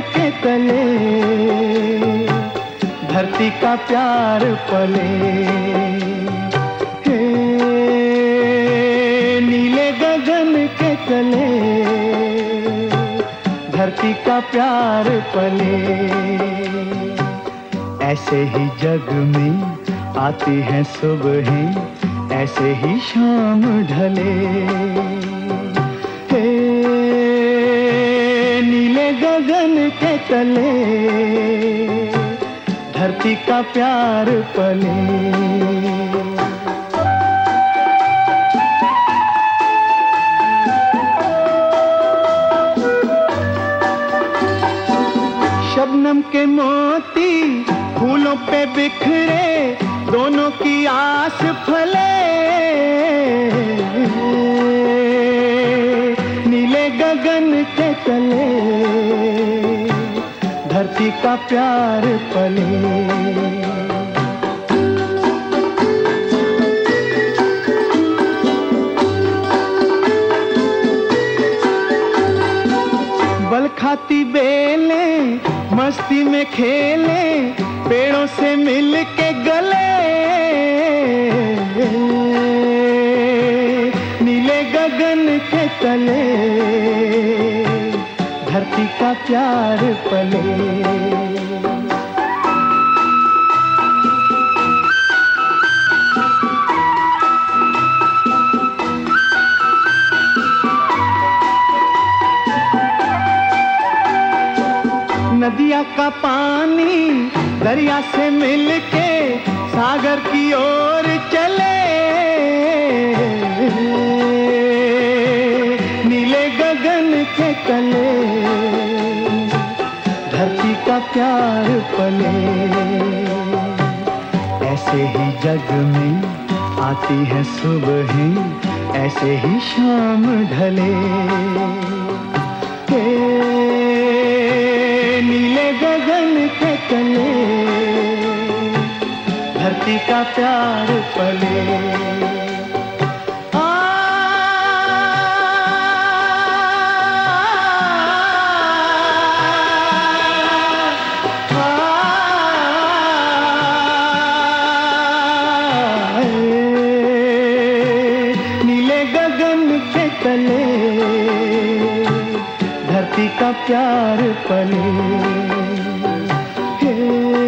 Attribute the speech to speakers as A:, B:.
A: के तले, धरती का प्यार पले। नीले गगन के तले, धरती का प्यार पले। ऐसे ही जग में आती हैं सुबह, ऐसे ही शाम ढले। के तले धरती का प्यार पले। शबनम के मोती फूलों पे बिखरे, दोनों की आस फले। नीले गगन के तले धरती का प्यार पले बल खाती बेले, मस्ती में खेले, पेड़ों से मिल के गले। नीले गगन के तले। धरती का प्यार पले। नदिया का पानी दरिया से मिलके सागर की ओर चले। गगन के तले धरती का प्यार पले। ऐसे ही जग में आती है सुबहें, ऐसे ही शाम ढले। हे नीले गगन के तले धरती का प्यार पले। प्यार पले। हे,